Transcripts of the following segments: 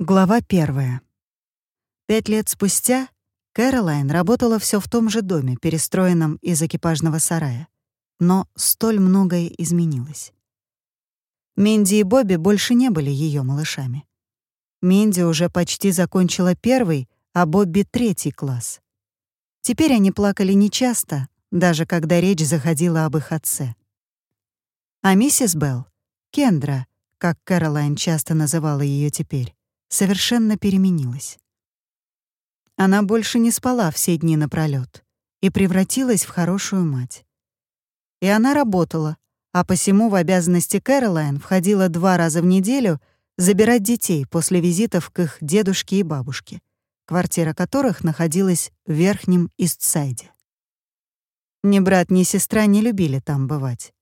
Глава первая. Пять лет спустя Кэролайн работала все в том же доме, перестроенном из экипажного сарая. Но столь многое изменилось. Минди и Бобби больше не были ее малышами. Минди уже почти закончила первый, а Бобби — третий класс. Теперь они плакали нечасто, даже когда речь заходила об их отце. А миссис Белл, Кендра, как Кэролайн часто называла ее теперь, совершенно переменилась. Она больше не спала все дни напролёт и превратилась в хорошую мать. И она работала, а посему в обязанности Кэролайн входило два раза в неделю забирать детей после визитов к их дедушке и бабушке, квартира которых находилась в Верхнем Истсайде. Ни брат, ни сестра не любили там бывать.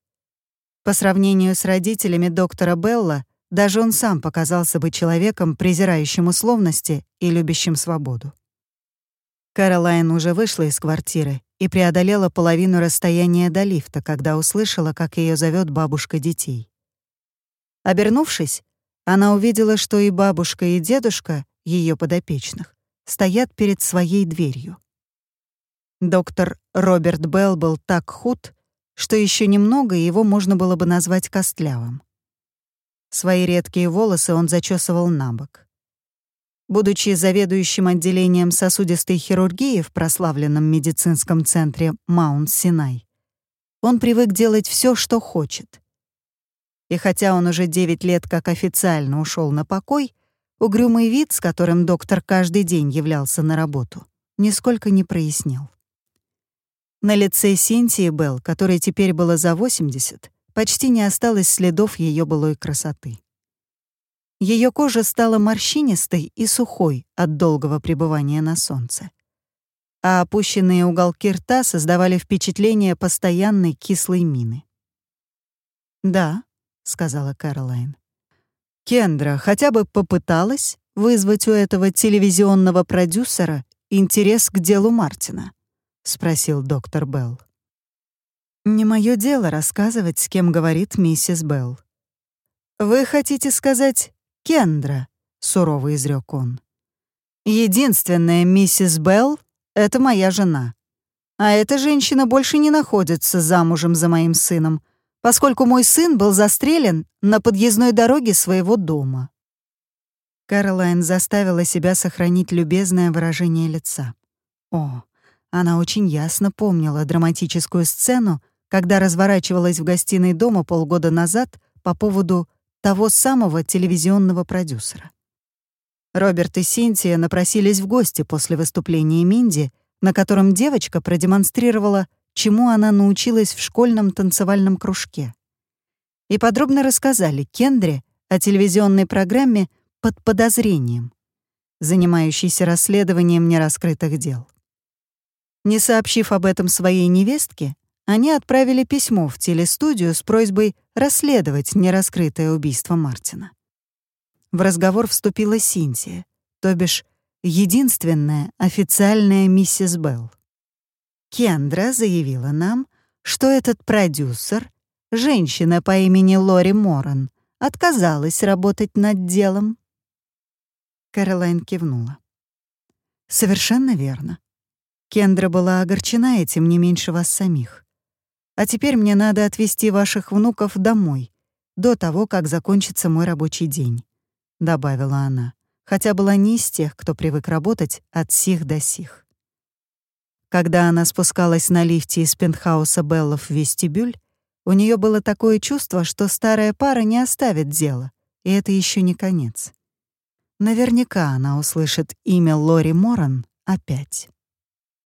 По сравнению с родителями доктора Белла, даже он сам показался бы человеком, презирающим условности и любящим свободу. Кэролайн уже вышла из квартиры и преодолела половину расстояния до лифта, когда услышала, как ее зовет бабушка детей. Обернувшись, она увидела, что и бабушка, и дедушка ее подопечных стоят перед своей дверью. Доктор Роберт Белл был так худ, что еще немного его можно было бы назвать костлявым. Свои редкие волосы он зачесывал на бок. Будучи заведующим отделением сосудистой хирургии в прославленном медицинском центре Маунт-Синай, он привык делать все, что хочет. И хотя он уже 9 лет как официально ушел на покой, угрюмый вид, с которым доктор каждый день являлся на работу, нисколько не прояснил. На лице Синтии Белл, которой теперь было за 80, почти не осталось следов ее былой красоты. Ее кожа стала морщинистой и сухой от долгого пребывания на солнце. А опущенные уголки рта создавали впечатление постоянной кислой мины. «Да», — сказала Кэролайн. «Кендра хотя бы попыталась вызвать у этого телевизионного продюсера интерес к делу Мартина?» — спросил доктор Белл. Не мое дело рассказывать, с кем говорит миссис Белл. «Вы хотите сказать Кендра?» — сурово изрек он. «Единственная миссис Белл — это моя жена. А эта женщина больше не находится замужем за моим сыном, поскольку мой сын был застрелен на подъездной дороге своего дома». Кэролайн заставила себя сохранить любезное выражение лица. О, она очень ясно помнила драматическую сцену, когда разворачивалась в гостиной дома полгода назад по поводу того самого телевизионного продюсера. Роберт и Синтия напросились в гости после выступления Минди, на котором девочка продемонстрировала, чему она научилась в школьном танцевальном кружке. И подробно рассказали Кендре о телевизионной программе «Под подозрением», занимающейся расследованием нераскрытых дел. Не сообщив об этом своей невестке, они отправили письмо в телестудию с просьбой расследовать нераскрытое убийство Мартина. В разговор вступила Синтия, то бишь единственная официальная миссис Белл. Кендра заявила нам, что этот продюсер, женщина по имени Лори Моран, отказалась работать над делом. Кэролайн кивнула. «Совершенно верно. Кендра была огорчена этим не меньше вас самих. А теперь мне надо отвезти ваших внуков домой, до того, как закончится мой рабочий день», — добавила она, хотя была не из тех, кто привык работать от сих до сих. Когда она спускалась на лифте из пентхауса Беллов в вестибюль, у нее было такое чувство, что старая пара не оставит дело, и это еще не конец. Наверняка она услышит имя Лори Моран опять.